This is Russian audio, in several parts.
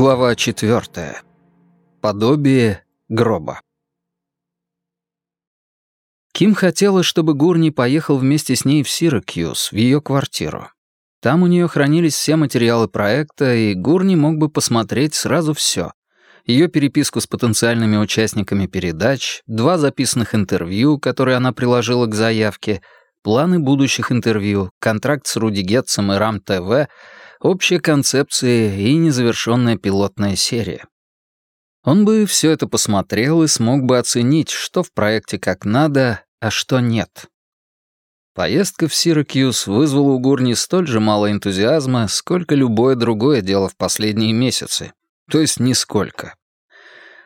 Глава четвертая. Подобие гроба. Ким хотела, чтобы Гурни поехал вместе с ней в Сиракьюз, в ее квартиру. Там у нее хранились все материалы проекта, и Гурни мог бы посмотреть сразу все. Ее переписку с потенциальными участниками передач, два записанных интервью, которые она приложила к заявке, планы будущих интервью, контракт с Руди Гетцем и РАМ-ТВ — общая концепция и незавершенная пилотная серия. Он бы все это посмотрел и смог бы оценить, что в проекте как надо, а что нет. Поездка в Сиракьюз вызвала у Гурни столь же мало энтузиазма, сколько любое другое дело в последние месяцы. То есть нисколько.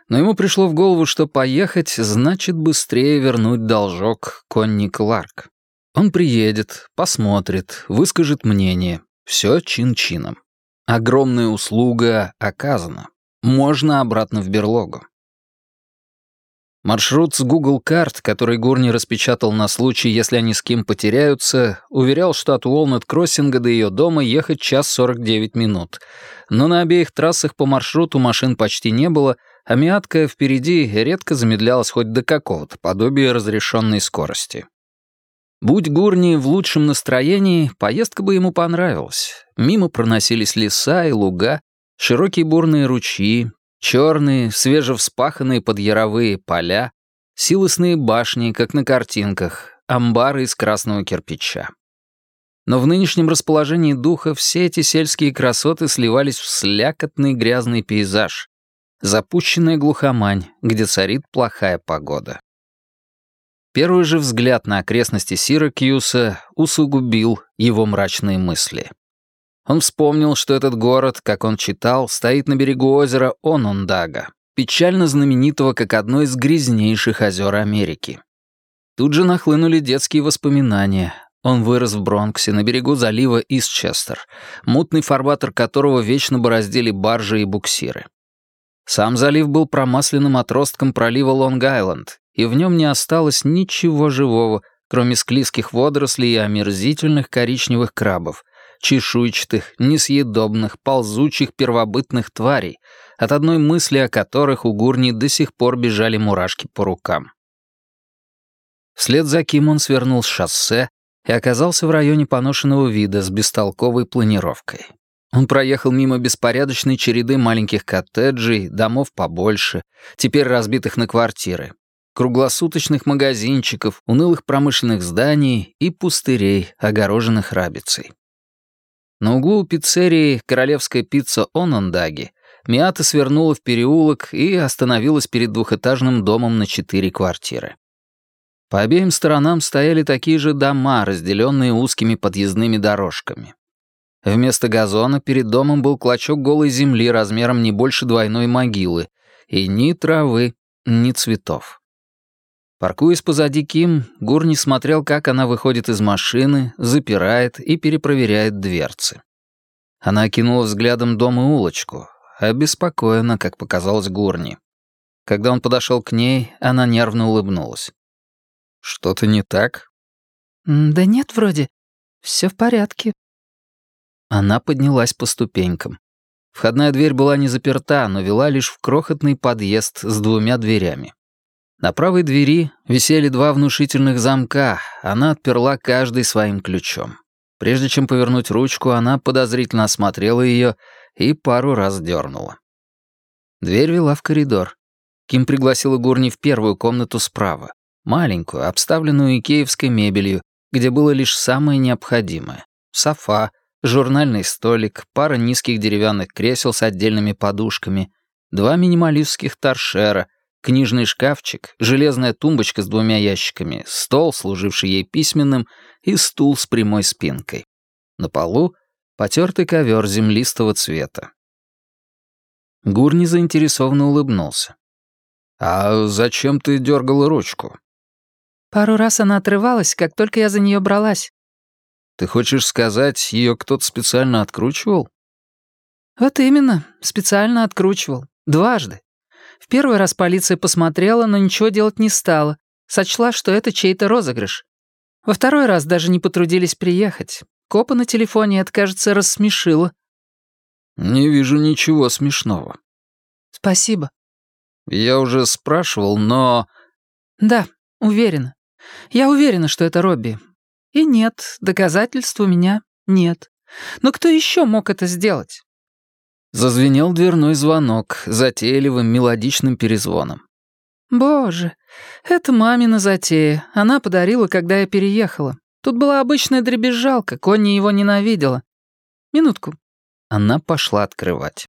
Но ему пришло в голову, что поехать значит быстрее вернуть должок Конни Кларк. Он приедет, посмотрит, выскажет мнение, все чин-чином. Огромная услуга оказана. Можно обратно в берлогу. Маршрут с Google карт, который Гурни распечатал на случай, если они с кем потеряются, уверял, что от Уолнет-Кроссинга до ее дома ехать час 49 минут. Но на обеих трассах по маршруту машин почти не было, а Миатка впереди редко замедлялась хоть до какого-то подобия разрешенной скорости. Будь Гурни в лучшем настроении, поездка бы ему понравилась. Мимо проносились леса и луга, широкие бурные ручьи, черные, свежевспаханные подъяровые поля, силосные башни, как на картинках, амбары из красного кирпича. Но в нынешнем расположении духа все эти сельские красоты сливались в слякотный грязный пейзаж, запущенная глухомань, где царит плохая погода. Первый же взгляд на окрестности Сиракьюса усугубил его мрачные мысли. Он вспомнил, что этот город, как он читал, стоит на берегу озера Онондага, печально знаменитого как одно из грязнейших озер Америки. Тут же нахлынули детские воспоминания. Он вырос в Бронксе, на берегу залива Истчестер, мутный фарватер которого вечно бороздили баржи и буксиры. Сам залив был промасленным отростком пролива Лонг-Айленд, и в нем не осталось ничего живого, кроме склизких водорослей и омерзительных коричневых крабов, чешуйчатых, несъедобных, ползучих первобытных тварей, от одной мысли о которых у Гурни до сих пор бежали мурашки по рукам. Вслед за Ким он свернул с шоссе и оказался в районе поношенного вида с бестолковой планировкой. Он проехал мимо беспорядочной череды маленьких коттеджей, домов побольше, теперь разбитых на квартиры, круглосуточных магазинчиков, унылых промышленных зданий и пустырей, огороженных рабицей. На углу пиццерии «Королевская пицца Онондаги» Миата свернула в переулок и остановилась перед двухэтажным домом на четыре квартиры. По обеим сторонам стояли такие же дома, разделенные узкими подъездными дорожками. Вместо газона перед домом был клочок голой земли размером не больше двойной могилы, и ни травы, ни цветов. Паркуясь позади Ким, Гурни смотрел, как она выходит из машины, запирает и перепроверяет дверцы. Она окинула взглядом дом и улочку, обеспокоена, как показалось Гурни. Когда он подошел к ней, она нервно улыбнулась. «Что-то не так?» «Да нет, вроде. Все в порядке». Она поднялась по ступенькам. Входная дверь была не заперта, но вела лишь в крохотный подъезд с двумя дверями. На правой двери висели два внушительных замка, она отперла каждый своим ключом. Прежде чем повернуть ручку, она подозрительно осмотрела ее и пару раз дернула. Дверь вела в коридор. Ким пригласила Гурни в первую комнату справа, маленькую, обставленную икеевской мебелью, где было лишь самое необходимое. Софа, журнальный столик, пара низких деревянных кресел с отдельными подушками, два минималистских торшера, книжный шкафчик, железная тумбочка с двумя ящиками, стол, служивший ей письменным, и стул с прямой спинкой. На полу потертый ковер землистого цвета. Гурни заинтересованно улыбнулся. «А зачем ты дергала ручку?» «Пару раз она отрывалась, как только я за нее бралась». «Ты хочешь сказать, ее кто-то специально откручивал?» «Вот именно, специально откручивал. Дважды. В первый раз полиция посмотрела, но ничего делать не стала. Сочла, что это чей-то розыгрыш. Во второй раз даже не потрудились приехать. Копа на телефоне это, кажется, рассмешило. «Не вижу ничего смешного». «Спасибо». «Я уже спрашивал, но...» «Да, уверена. Я уверена, что это Робби. И нет, доказательств у меня нет. Но кто еще мог это сделать?» Зазвенел дверной звонок затейливым мелодичным перезвоном. «Боже, это мамина затея. Она подарила, когда я переехала. Тут была обычная дребезжалка, Конни его ненавидела. Минутку». Она пошла открывать.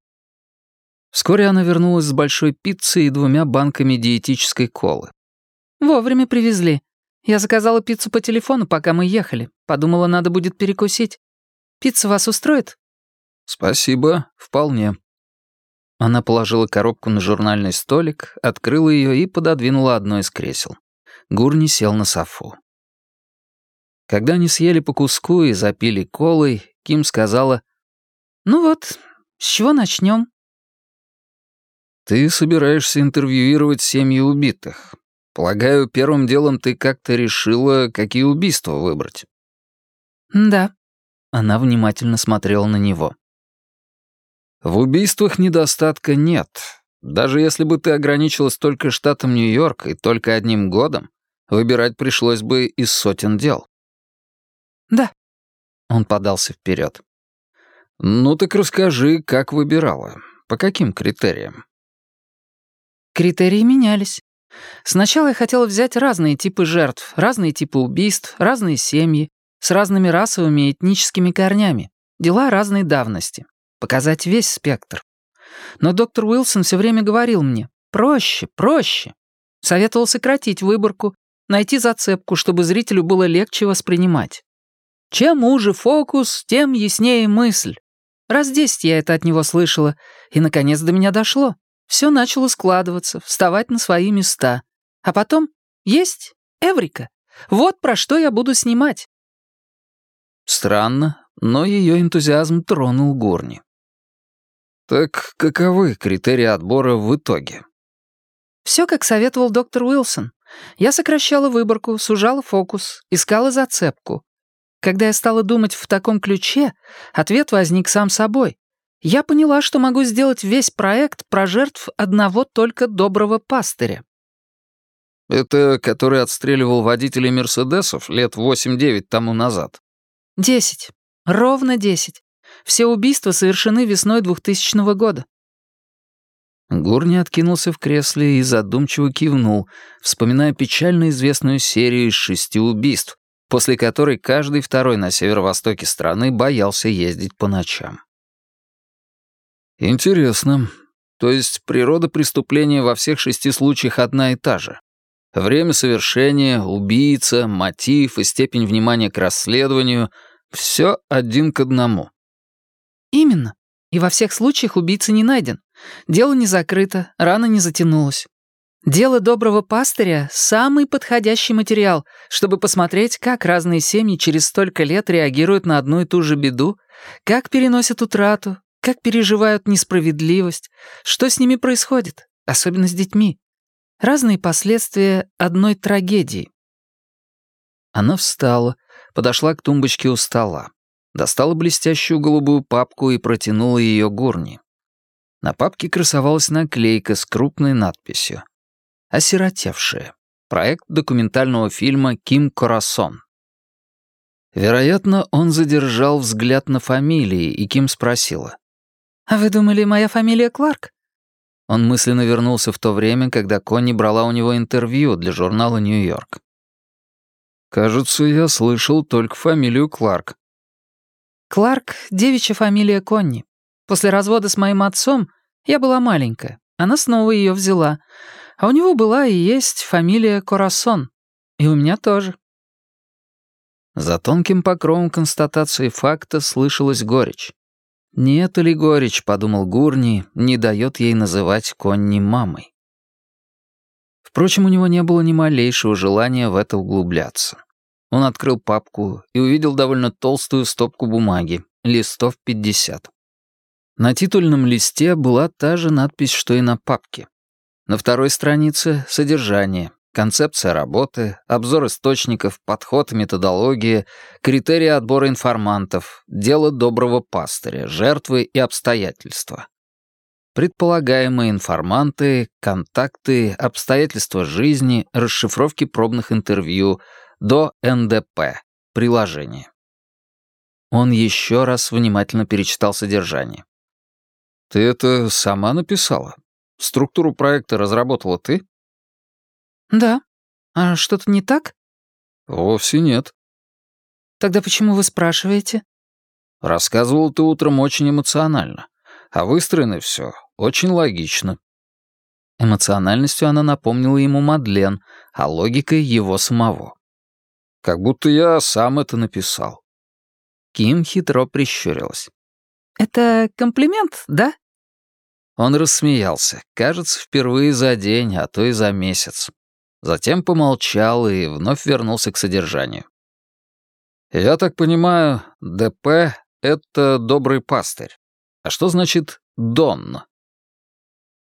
Вскоре она вернулась с большой пиццей и двумя банками диетической колы. «Вовремя привезли. Я заказала пиццу по телефону, пока мы ехали. Подумала, надо будет перекусить. Пицца вас устроит?» «Спасибо, вполне». Она положила коробку на журнальный столик, открыла ее и пододвинула одно из кресел. Гурни сел на софу. Когда они съели по куску и запили колой, Ким сказала, «Ну вот, с чего начнем?» «Ты собираешься интервьюировать семьи убитых. Полагаю, первым делом ты как-то решила, какие убийства выбрать?» «Да». Она внимательно смотрела на него. В убийствах недостатка нет. Даже если бы ты ограничилась только штатом Нью-Йорк и только одним годом, выбирать пришлось бы из сотен дел. Да. Он подался вперед. Ну так расскажи, как выбирала. По каким критериям? Критерии менялись. Сначала я хотела взять разные типы жертв, разные типы убийств, разные семьи, с разными расовыми и этническими корнями, дела разной давности показать весь спектр. Но доктор Уилсон все время говорил мне «проще, проще». Советовал сократить выборку, найти зацепку, чтобы зрителю было легче воспринимать. Чем уже фокус, тем яснее мысль. Раз десять я это от него слышала, и, наконец, до меня дошло. Все начало складываться, вставать на свои места. А потом есть Эврика. Вот про что я буду снимать. Странно, но ее энтузиазм тронул Горни. Так каковы критерии отбора в итоге? Все, как советовал доктор Уилсон. Я сокращала выборку, сужала фокус, искала зацепку. Когда я стала думать в таком ключе, ответ возник сам собой. Я поняла, что могу сделать весь проект про жертв одного только доброго пастыря. Это который отстреливал водителей Мерседесов лет 8-9 тому назад? Десять. Ровно десять. Все убийства совершены весной 2000 года». Гурни откинулся в кресле и задумчиво кивнул, вспоминая печально известную серию из шести убийств, после которой каждый второй на северо-востоке страны боялся ездить по ночам. «Интересно. То есть природа преступления во всех шести случаях одна и та же? Время совершения, убийца, мотив и степень внимания к расследованию — все один к одному?» «Именно. И во всех случаях убийца не найден. Дело не закрыто, рана не затянулась. Дело доброго пастыря — самый подходящий материал, чтобы посмотреть, как разные семьи через столько лет реагируют на одну и ту же беду, как переносят утрату, как переживают несправедливость, что с ними происходит, особенно с детьми. Разные последствия одной трагедии. Она встала, подошла к тумбочке у стола достала блестящую голубую папку и протянула ее Гурни. На папке красовалась наклейка с крупной надписью. «Осиротевшие. Проект документального фильма «Ким Корасон». Вероятно, он задержал взгляд на фамилии, и Ким спросила. «А вы думали, моя фамилия Кларк?» Он мысленно вернулся в то время, когда Конни брала у него интервью для журнала «Нью-Йорк». «Кажется, я слышал только фамилию Кларк», Кларк — девичья фамилия Конни. После развода с моим отцом я была маленькая. Она снова ее взяла. А у него была и есть фамилия Корасон. И у меня тоже. За тонким покровом констатации факта слышалась горечь. «Не это ли горечь, — подумал Гурни, — не дает ей называть Конни мамой?» Впрочем, у него не было ни малейшего желания в это углубляться. Он открыл папку и увидел довольно толстую стопку бумаги, листов 50. На титульном листе была та же надпись, что и на папке. На второй странице — содержание. концепция работы, обзор источников, подход методология, критерии отбора информантов, дело доброго пастыря, жертвы и обстоятельства. Предполагаемые информанты, контакты, обстоятельства жизни, расшифровки пробных интервью, до НДП, приложение. Он еще раз внимательно перечитал содержание. «Ты это сама написала? Структуру проекта разработала ты?» «Да. А что-то не так?» «Вовсе нет». «Тогда почему вы спрашиваете?» «Рассказывал ты утром очень эмоционально, а выстроено все очень логично». Эмоциональностью она напомнила ему Мадлен, а логикой его самого. «Как будто я сам это написал». Ким хитро прищурилась. «Это комплимент, да?» Он рассмеялся, кажется, впервые за день, а то и за месяц. Затем помолчал и вновь вернулся к содержанию. «Я так понимаю, ДП — это добрый пастырь. А что значит «дон»?»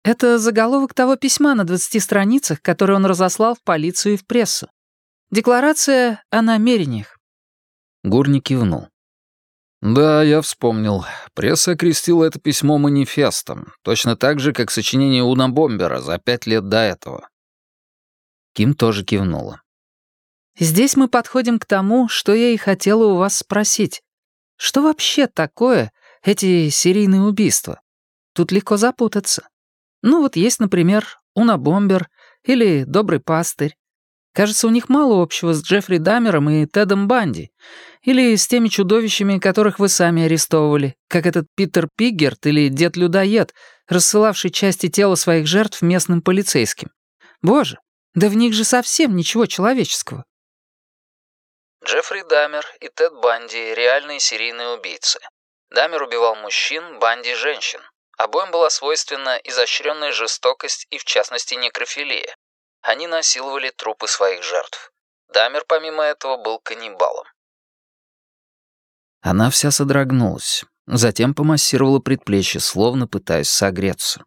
Это заголовок того письма на 20 страницах, которое он разослал в полицию и в прессу. Декларация о намерениях. Гурни кивнул. «Да, я вспомнил. Пресса окрестила это письмо манифестом, точно так же, как сочинение Уна Бомбера за пять лет до этого». Ким тоже кивнула. «Здесь мы подходим к тому, что я и хотела у вас спросить. Что вообще такое эти серийные убийства? Тут легко запутаться. Ну вот есть, например, Уна Бомбер или Добрый пастырь. Кажется, у них мало общего с Джеффри Дамером и Тедом Банди. Или с теми чудовищами, которых вы сами арестовывали, как этот Питер Пиггерт или Дед-людоед, рассылавший части тела своих жертв местным полицейским. Боже, да в них же совсем ничего человеческого. Джеффри Дамер и Тед Банди — реальные серийные убийцы. Дамер убивал мужчин, Банди — женщин. Обоим была свойственна изощренная жестокость и, в частности, некрофилия. Они насиловали трупы своих жертв. Дамер, помимо этого, был каннибалом. Она вся содрогнулась, затем помассировала предплечье, словно пытаясь согреться.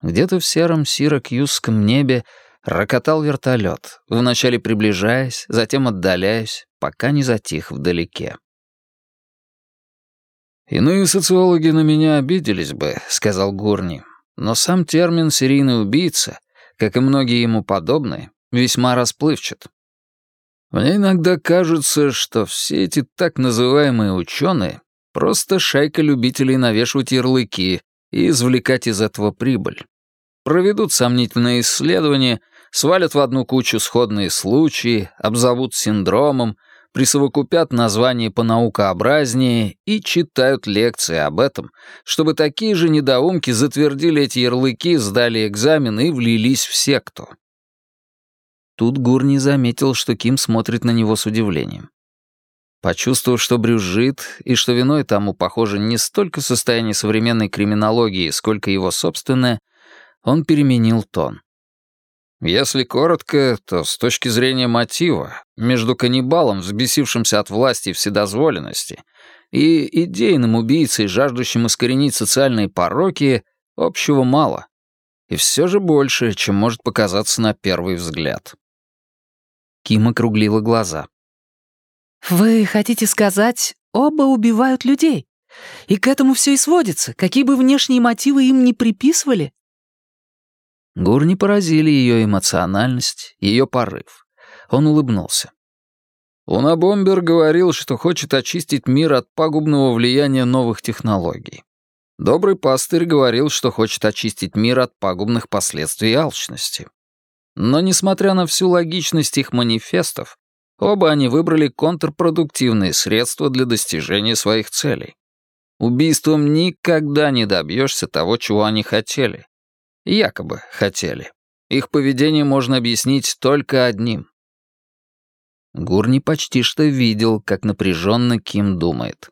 Где-то в сером сирокьюзском небе рокотал вертолет, вначале приближаясь, затем отдаляясь, пока не затих вдалеке. «Иные социологи на меня обиделись бы», — сказал Гурни, «но сам термин «серийный убийца» как и многие ему подобные, весьма расплывчат. Мне иногда кажется, что все эти так называемые ученые — просто шайка любителей навешивать ярлыки и извлекать из этого прибыль. Проведут сомнительные исследования, свалят в одну кучу сходные случаи, обзовут синдромом, присовокупят название понаукообразнее и читают лекции об этом, чтобы такие же недоумки затвердили эти ярлыки, сдали экзамен и влились в секту. Тут Гурни заметил, что Ким смотрит на него с удивлением. Почувствовав, что брюзжит, и что виной тому, похоже, не столько состояние современной криминологии, сколько его собственное, он переменил тон. Если коротко, то с точки зрения мотива, между каннибалом, взбесившимся от власти и вседозволенности, и идейным убийцей, жаждущим искоренить социальные пороки, общего мало. И все же больше, чем может показаться на первый взгляд. Ким округлила глаза. «Вы хотите сказать, оба убивают людей? И к этому все и сводится, какие бы внешние мотивы им не приписывали?» Гурни поразили ее эмоциональность, ее порыв. Он улыбнулся. Унабомбер говорил, что хочет очистить мир от пагубного влияния новых технологий. Добрый пастырь говорил, что хочет очистить мир от пагубных последствий алчности. Но, несмотря на всю логичность их манифестов, оба они выбрали контрпродуктивные средства для достижения своих целей. Убийством никогда не добьешься того, чего они хотели. Якобы хотели. Их поведение можно объяснить только одним. Гурни почти что видел, как напряженно Ким думает.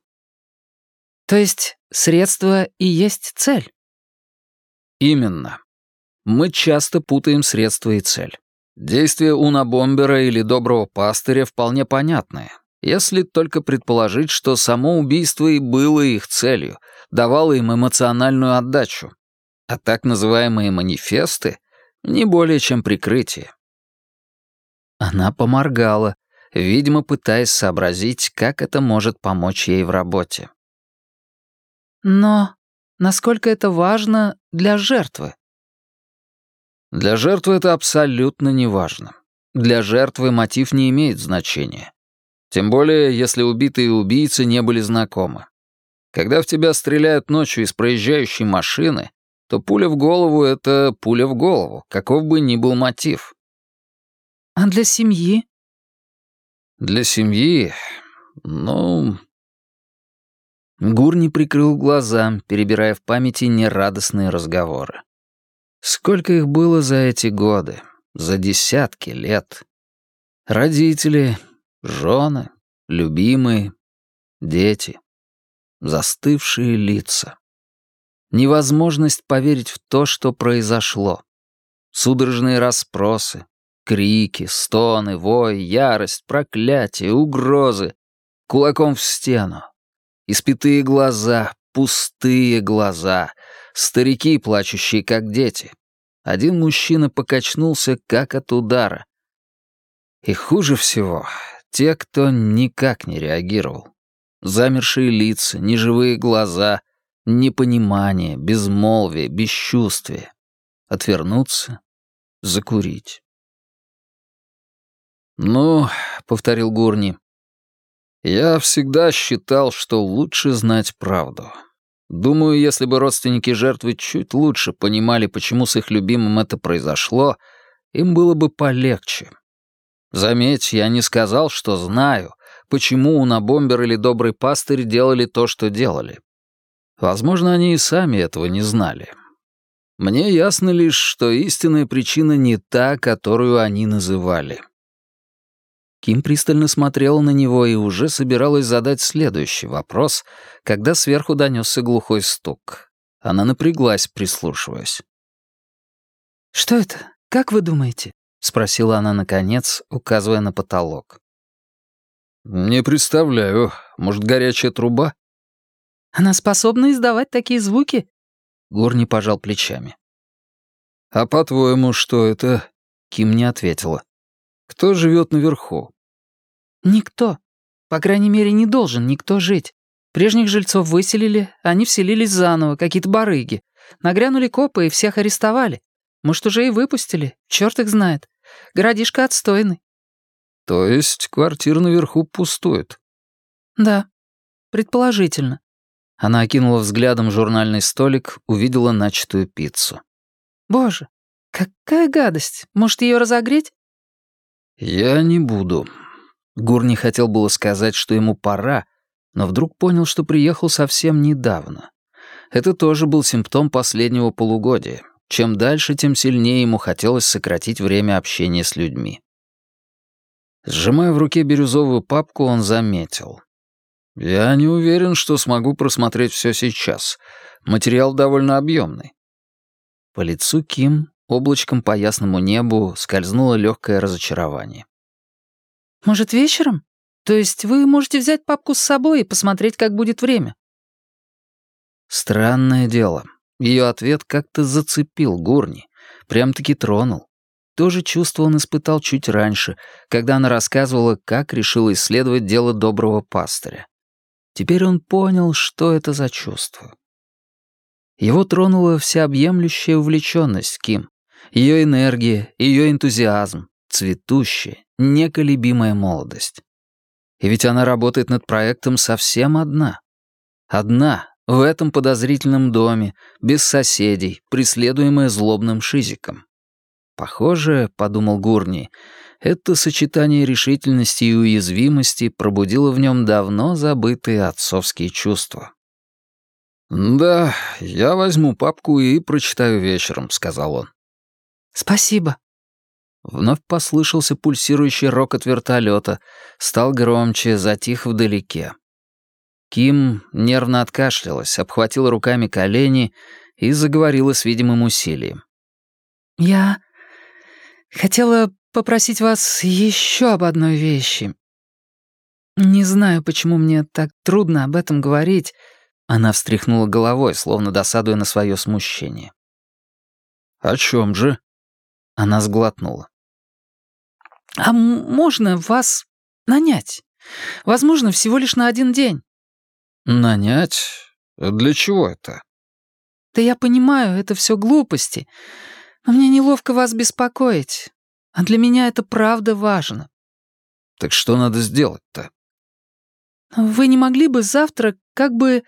То есть средство и есть цель? Именно. Мы часто путаем средство и цель. Действия Уна-бомбера или доброго пастыря вполне понятны, если только предположить, что само убийство и было их целью, давало им эмоциональную отдачу, а так называемые манифесты — не более чем прикрытие. Она поморгала, видимо, пытаясь сообразить, как это может помочь ей в работе. «Но насколько это важно для жертвы?» «Для жертвы это абсолютно неважно. Для жертвы мотив не имеет значения. Тем более, если убитые убийцы не были знакомы. Когда в тебя стреляют ночью из проезжающей машины, то пуля в голову — это пуля в голову, каков бы ни был мотив. А для семьи? Для семьи, ну... Гурни прикрыл глаза, перебирая в памяти нерадостные разговоры. Сколько их было за эти годы, за десятки лет. Родители, жены, любимые, дети застывшие лица. Невозможность поверить в то, что произошло. Судорожные расспросы, крики, стоны, вой, ярость, проклятие, угрозы. Кулаком в стену. Испитые глаза, пустые глаза. Старики, плачущие, как дети. Один мужчина покачнулся, как от удара. И хуже всего — те, кто никак не реагировал. Замершие лица, неживые глаза, непонимание, безмолвие, бесчувствие. Отвернуться, закурить. «Ну», — повторил Гурни, — «я всегда считал, что лучше знать правду. Думаю, если бы родственники жертвы чуть лучше понимали, почему с их любимым это произошло, им было бы полегче. Заметь, я не сказал, что знаю, почему Унабомбер или Добрый Пастырь делали то, что делали. Возможно, они и сами этого не знали. Мне ясно лишь, что истинная причина не та, которую они называли. Ким пристально смотрела на него и уже собиралась задать следующий вопрос, когда сверху донесся глухой стук. Она напряглась, прислушиваясь. «Что это? Как вы думаете?» — спросила она наконец, указывая на потолок. «Не представляю. Может, горячая труба?» «Она способна издавать такие звуки?» Гурни пожал плечами. «А по-твоему, что это?» Ким не ответила. «Кто живет наверху?» «Никто. По крайней мере, не должен никто жить. Прежних жильцов выселили, они вселились заново, какие-то барыги. Нагрянули копы и всех арестовали. Может, уже и выпустили, черт их знает. Городишко отстойный. То есть квартира наверху пустует? Да, предположительно. Она окинула взглядом журнальный столик, увидела начатую пиццу. Боже, какая гадость. Может, ее разогреть? Я не буду. Гур не хотел было сказать, что ему пора, но вдруг понял, что приехал совсем недавно. Это тоже был симптом последнего полугодия. Чем дальше, тем сильнее ему хотелось сократить время общения с людьми. Сжимая в руке бирюзовую папку, он заметил. «Я не уверен, что смогу просмотреть все сейчас. Материал довольно объемный». По лицу Ким, облачком по ясному небу, скользнуло легкое разочарование. «Может, вечером? То есть вы можете взять папку с собой и посмотреть, как будет время?» Странное дело. Ее ответ как-то зацепил Гурни, прям-таки тронул. То же чувство он испытал чуть раньше, когда она рассказывала, как решила исследовать дело доброго пастыря. Теперь он понял, что это за чувство. Его тронула всеобъемлющая увлеченность Ким, ее энергия, ее энтузиазм, цветущая, неколебимая молодость. И ведь она работает над проектом совсем одна. Одна, в этом подозрительном доме, без соседей, преследуемая злобным шизиком. Похоже, — подумал Гурни, — это сочетание решительности и уязвимости пробудило в нем давно забытые отцовские чувства. «Да, я возьму папку и прочитаю вечером», — сказал он. «Спасибо». Вновь послышался пульсирующий рокот вертолета, стал громче, затих вдалеке. Ким нервно откашлялась, обхватила руками колени и заговорила с видимым усилием. «Я Хотела попросить вас еще об одной вещи. Не знаю, почему мне так трудно об этом говорить. Она встряхнула головой, словно досадуя на свое смущение. «О чем же?» Она сглотнула. «А можно вас нанять? Возможно, всего лишь на один день». «Нанять? Для чего это?» «Да я понимаю, это все глупости, но мне неловко вас беспокоить, а для меня это правда важно». «Так что надо сделать-то?» «Вы не могли бы завтра как бы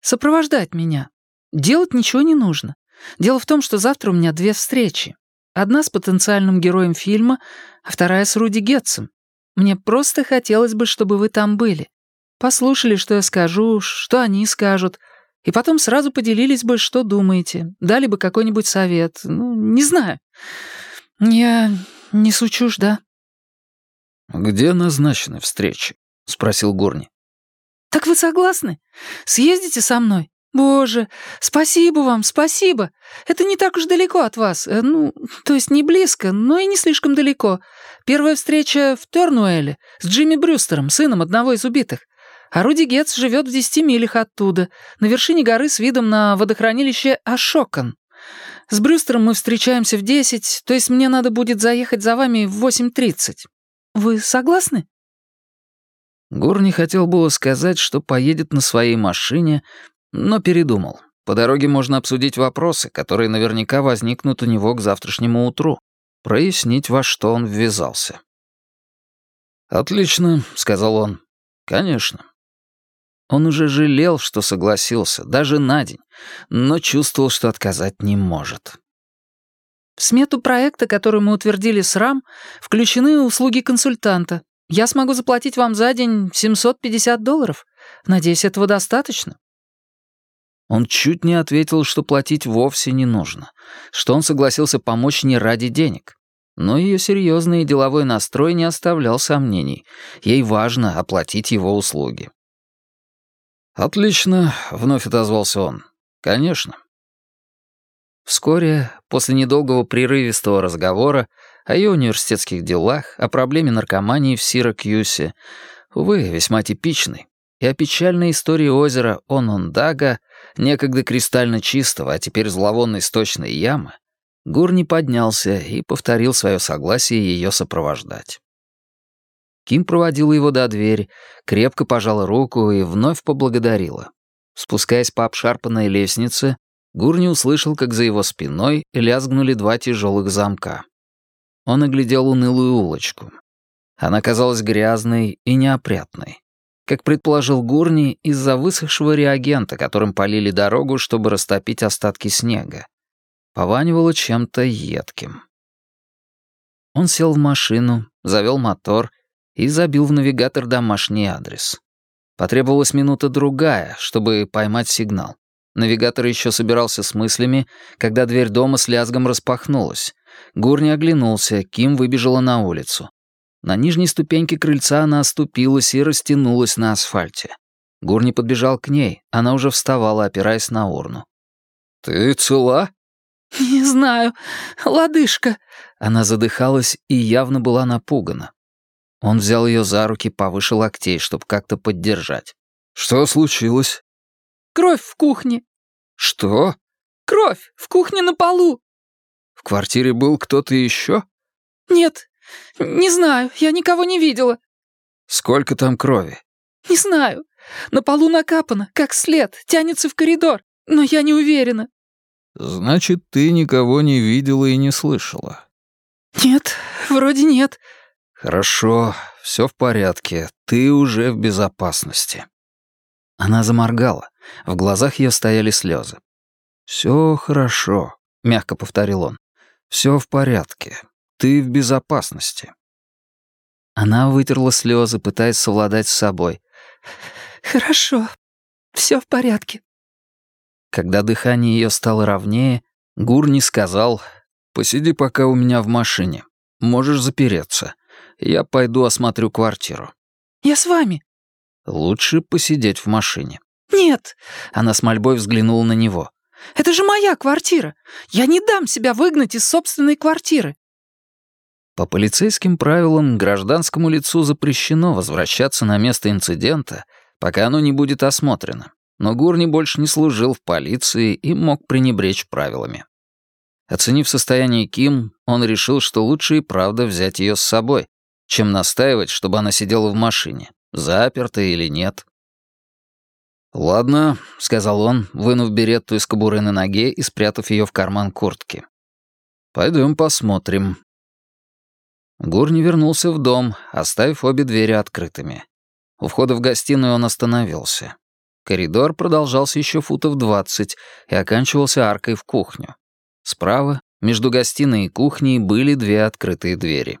сопровождать меня? Делать ничего не нужно. Дело в том, что завтра у меня две встречи. Одна с потенциальным героем фильма, а вторая с Руди Гетцем. Мне просто хотелось бы, чтобы вы там были. Послушали, что я скажу, что они скажут, и потом сразу поделились бы, что думаете, дали бы какой-нибудь совет. Ну, не знаю. Я не сучушь, да? «Где назначены встречи?» — спросил Гурни. «Так вы согласны? Съездите со мной? «Боже, спасибо вам, спасибо. Это не так уж далеко от вас. Э, ну, то есть не близко, но и не слишком далеко. Первая встреча в Тернуэле с Джимми Брюстером, сыном одного из убитых. А Руди Гетц живет в десяти милях оттуда, на вершине горы с видом на водохранилище Ашокан. С Брюстером мы встречаемся в десять, то есть мне надо будет заехать за вами в восемь тридцать. Вы согласны?» Гур не хотел было сказать, что поедет на своей машине, но передумал. По дороге можно обсудить вопросы, которые наверняка возникнут у него к завтрашнему утру. Прояснить, во что он ввязался. «Отлично», — сказал он. «Конечно». Он уже жалел, что согласился, даже на день, но чувствовал, что отказать не может. В смету проекта, который мы утвердили с РАМ, включены услуги консультанта. Я смогу заплатить вам за день 750 долларов. Надеюсь, этого достаточно. Он чуть не ответил, что платить вовсе не нужно, что он согласился помочь не ради денег. Но ее серьезный деловой настрой не оставлял сомнений. Ей важно оплатить его услуги. «Отлично», — вновь отозвался он. «Конечно». Вскоре, после недолгого прерывистого разговора о ее университетских делах, о проблеме наркомании в Сиракьюсе, увы, весьма типичной, и о печальной истории озера Онондага, некогда кристально чистого, а теперь зловонной сточной ямы, Гур не поднялся и повторил свое согласие ее сопровождать. Ким проводила его до двери, крепко пожала руку и вновь поблагодарила. Спускаясь по обшарпанной лестнице, Гур не услышал, как за его спиной лязгнули два тяжелых замка. Он оглядел унылую улочку. Она казалась грязной и неопрятной как предположил Гурни, из-за высохшего реагента, которым полили дорогу, чтобы растопить остатки снега. Пованивало чем-то едким. Он сел в машину, завел мотор и забил в навигатор домашний адрес. Потребовалась минута-другая, чтобы поймать сигнал. Навигатор еще собирался с мыслями, когда дверь дома с лязгом распахнулась. Гурни оглянулся, Ким выбежала на улицу. На нижней ступеньке крыльца она оступилась и растянулась на асфальте. Гурни подбежал к ней, она уже вставала, опираясь на урну. «Ты цела?» «Не знаю. Лодыжка». Она задыхалась и явно была напугана. Он взял ее за руки повыше локтей, чтобы как-то поддержать. «Что случилось?» «Кровь в кухне». «Что?» «Кровь в кухне на полу». «В квартире был кто-то еще?» «Нет, «Не знаю, я никого не видела». «Сколько там крови?» «Не знаю. На полу накапано, как след, тянется в коридор, но я не уверена». «Значит, ты никого не видела и не слышала?» «Нет, вроде нет». «Хорошо, все в порядке, ты уже в безопасности». Она заморгала, в глазах ее стояли слезы. «Все хорошо», — мягко повторил он. «Все в порядке. Ты в безопасности». Она вытерла слезы, пытаясь совладать с собой. «Хорошо, все в порядке». Когда дыхание ее стало ровнее, Гурни сказал, «Посиди пока у меня в машине. Можешь запереться. Я пойду осмотрю квартиру». «Я с вами». «Лучше посидеть в машине». «Нет». Она с мольбой взглянула на него. «Это же моя квартира. Я не дам себя выгнать из собственной квартиры». По полицейским правилам, гражданскому лицу запрещено возвращаться на место инцидента, пока оно не будет осмотрено. Но Гурни больше не служил в полиции и мог пренебречь правилами. Оценив состояние Ким, он решил, что лучше и правда взять ее с собой, чем настаивать, чтобы она сидела в машине, заперта или нет. «Ладно», — сказал он, вынув беретту из кобуры на ноге и спрятав ее в карман куртки. «Пойдем посмотрим». Гурни вернулся в дом, оставив обе двери открытыми. У входа в гостиную он остановился. Коридор продолжался еще футов двадцать и оканчивался аркой в кухню. Справа, между гостиной и кухней, были две открытые двери.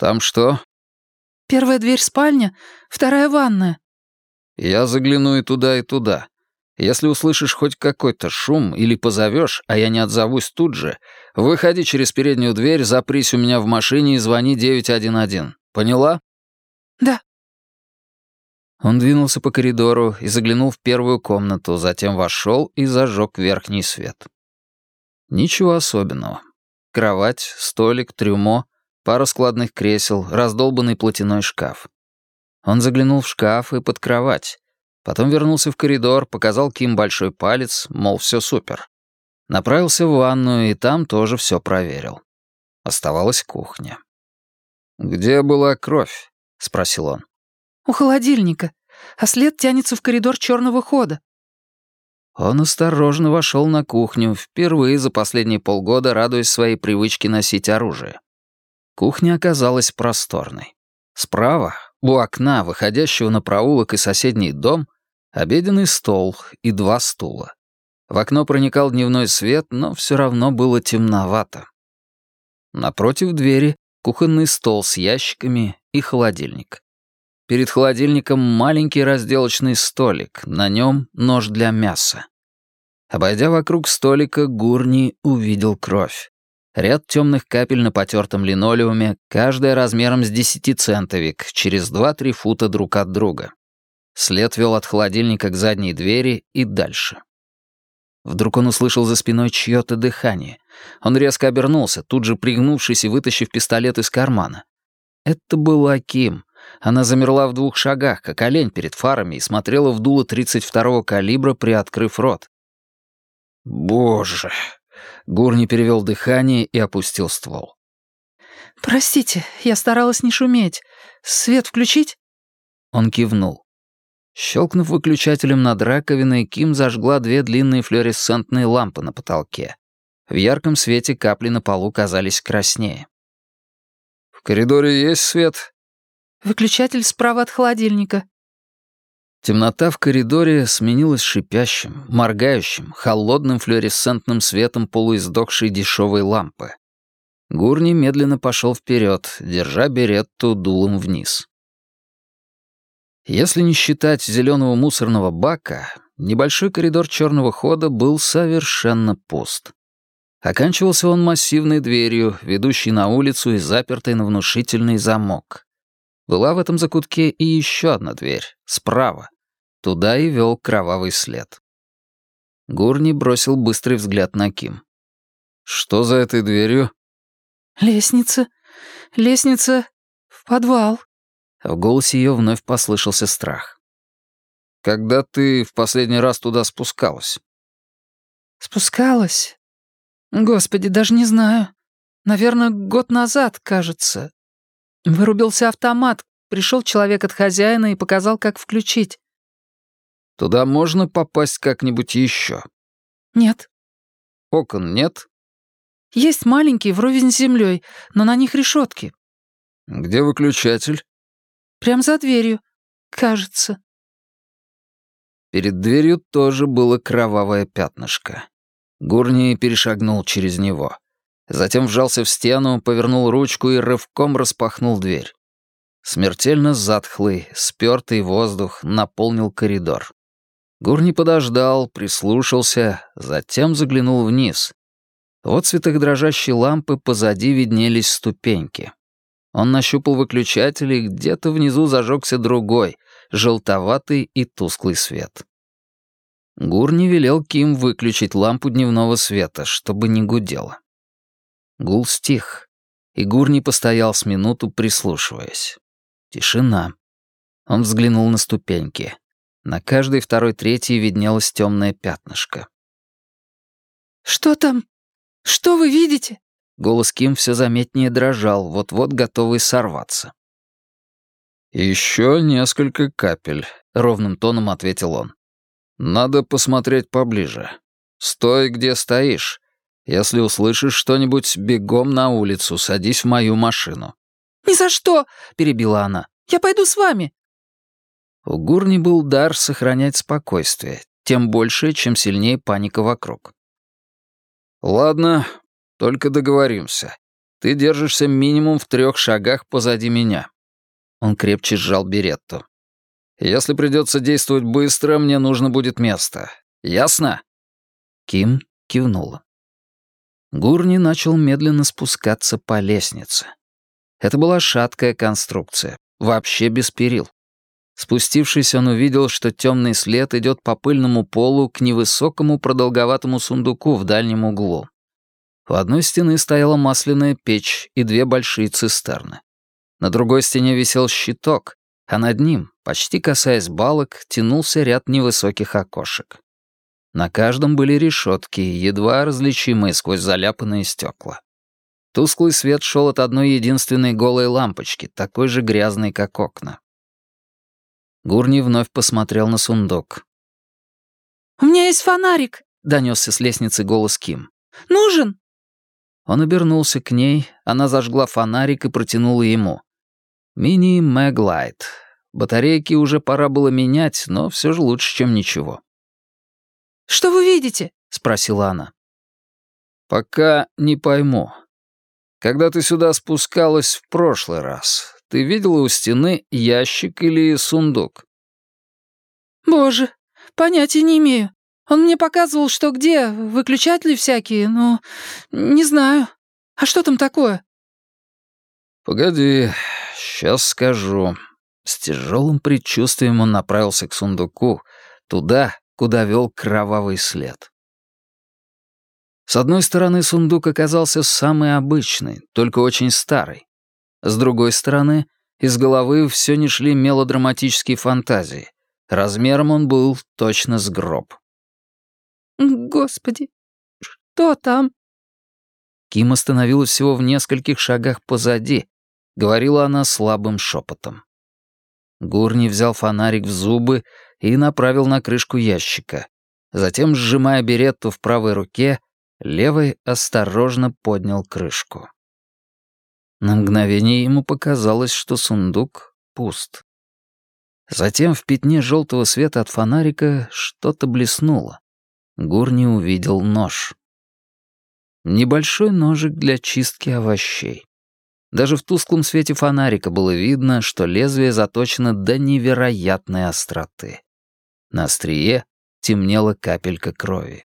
«Там что?» «Первая дверь спальня, вторая ванная». «Я загляну и туда, и туда. Если услышишь хоть какой-то шум или позовешь, а я не отзовусь тут же, выходи через переднюю дверь, запрись у меня в машине и звони 911. Поняла?» «Да». Он двинулся по коридору и заглянул в первую комнату, затем вошел и зажег верхний свет. Ничего особенного. Кровать, столик, трюмо, пара складных кресел, раздолбанный платяной шкаф. Он заглянул в шкаф и под кровать. Потом вернулся в коридор, показал Ким большой палец, мол, все супер. Направился в ванную и там тоже все проверил. Оставалась кухня. «Где была кровь?» — спросил он. «У холодильника, а след тянется в коридор черного хода». Он осторожно вошел на кухню, впервые за последние полгода радуясь своей привычке носить оружие. Кухня оказалась просторной. Справа, у окна, выходящего на проулок и соседний дом, обеденный стол и два стула. В окно проникал дневной свет, но все равно было темновато. Напротив двери кухонный стол с ящиками и холодильник. Перед холодильником маленький разделочный столик, на нем нож для мяса. Обойдя вокруг столика, Гурни увидел кровь. Ряд темных капель на потертом линолеуме, каждая размером с десятицентовик, через два-три фута друг от друга. След вел от холодильника к задней двери и дальше. Вдруг он услышал за спиной чье-то дыхание. Он резко обернулся, тут же пригнувшись и вытащив пистолет из кармана. Это был Аким, она замерла в двух шагах, как олень перед фарами, и смотрела в дуло 32-го калибра, приоткрыв рот. «Боже!» Гурни перевел дыхание и опустил ствол. «Простите, я старалась не шуметь. Свет включить?» Он кивнул. Щелкнув выключателем над раковиной, Ким зажгла две длинные флуоресцентные лампы на потолке. В ярком свете капли на полу казались краснее. «В коридоре есть свет?» Выключатель справа от холодильника». Темнота в коридоре сменилась шипящим, моргающим, холодным флуоресцентным светом полуиздохшей дешевой лампы. Гурни медленно пошел вперед, держа беретту дулом вниз. Если не считать зеленого мусорного бака, небольшой коридор черного хода был совершенно пуст. Оканчивался он массивной дверью, ведущей на улицу и запертой на внушительный замок. Была в этом закутке и еще одна дверь, справа. Туда и вел кровавый след. Гурни бросил быстрый взгляд на Ким. «Что за этой дверью?» «Лестница. Лестница в подвал». В голосе ее вновь послышался страх. «Когда ты в последний раз туда спускалась?» «Спускалась? Господи, даже не знаю. Наверное, год назад, кажется. Вырубился автомат, пришел человек от хозяина и показал, как включить. Туда можно попасть как-нибудь еще? Нет. Окон нет? Есть маленькие, вровень с землей, но на них решетки. Где выключатель? Прям за дверью, кажется. Перед дверью тоже было кровавое пятнышко. Гурни перешагнул через него. Затем вжался в стену, повернул ручку и рывком распахнул дверь. Смертельно затхлый, спёртый воздух наполнил коридор. Гурни подождал, прислушался, затем заглянул вниз. В отцветах дрожащей лампы позади виднелись ступеньки. Он нащупал выключатель, и где-то внизу зажегся другой, желтоватый и тусклый свет. Гурни велел Ким выключить лампу дневного света, чтобы не гудело. Гул стих, и Гурни постоял с минуту, прислушиваясь. Тишина. Он взглянул на ступеньки. На каждой второй третьей виднелось темное пятнышко. «Что там? Что вы видите?» Голос Ким все заметнее дрожал, вот-вот готовый сорваться. «Еще несколько капель», — ровным тоном ответил он. «Надо посмотреть поближе. Стой, где стоишь. Если услышишь что-нибудь, бегом на улицу, садись в мою машину». «Ни за что!» — перебила она. «Я пойду с вами». У Гурни был дар сохранять спокойствие, тем больше, чем сильнее паника вокруг. «Ладно, только договоримся. Ты держишься минимум в трех шагах позади меня». Он крепче сжал беретту. «Если придется действовать быстро, мне нужно будет место. Ясно?» Ким кивнула. Гурни начал медленно спускаться по лестнице. Это была шаткая конструкция, вообще без перил. Спустившись, он увидел, что темный след идет по пыльному полу к невысокому продолговатому сундуку в дальнем углу. У одной стены стояла масляная печь и две большие цистерны. На другой стене висел щиток, а над ним, почти касаясь балок, тянулся ряд невысоких окошек. На каждом были решетки, едва различимые сквозь заляпанные стекла. Тусклый свет шел от одной единственной голой лампочки, такой же грязной, как окна. Гурни вновь посмотрел на сундук. «У меня есть фонарик», — донесся с лестницы голос Ким. «Нужен?» Он обернулся к ней, она зажгла фонарик и протянула ему. Мини Мэглайт. Батарейки уже пора было менять, но все же лучше, чем ничего. «Что вы видите?» — спросила она. «Пока не пойму. Когда ты сюда спускалась в прошлый раз, ты видела у стены ящик или сундук?» «Боже, понятия не имею. Он мне показывал, что где, выключатели всякие, но не знаю. А что там такое?» «Погоди, сейчас скажу». С тяжелым предчувствием он направился к сундуку, туда, куда вел кровавый след. С одной стороны, сундук оказался самый обычный, только очень старый. С другой стороны, из головы все не шли мелодраматические фантазии. Размером он был точно с гроб. «Господи, что там?» Ким остановилась всего в нескольких шагах позади. Говорила она слабым шепотом. Гурни взял фонарик в зубы и направил на крышку ящика. Затем, сжимая беретту в правой руке, левой осторожно поднял крышку. На мгновение ему показалось, что сундук пуст. Затем в пятне желтого света от фонарика что-то блеснуло. Гурни увидел нож. Небольшой ножик для чистки овощей. Даже в тусклом свете фонарика было видно, что лезвие заточено до невероятной остроты. На острие темнела капелька крови.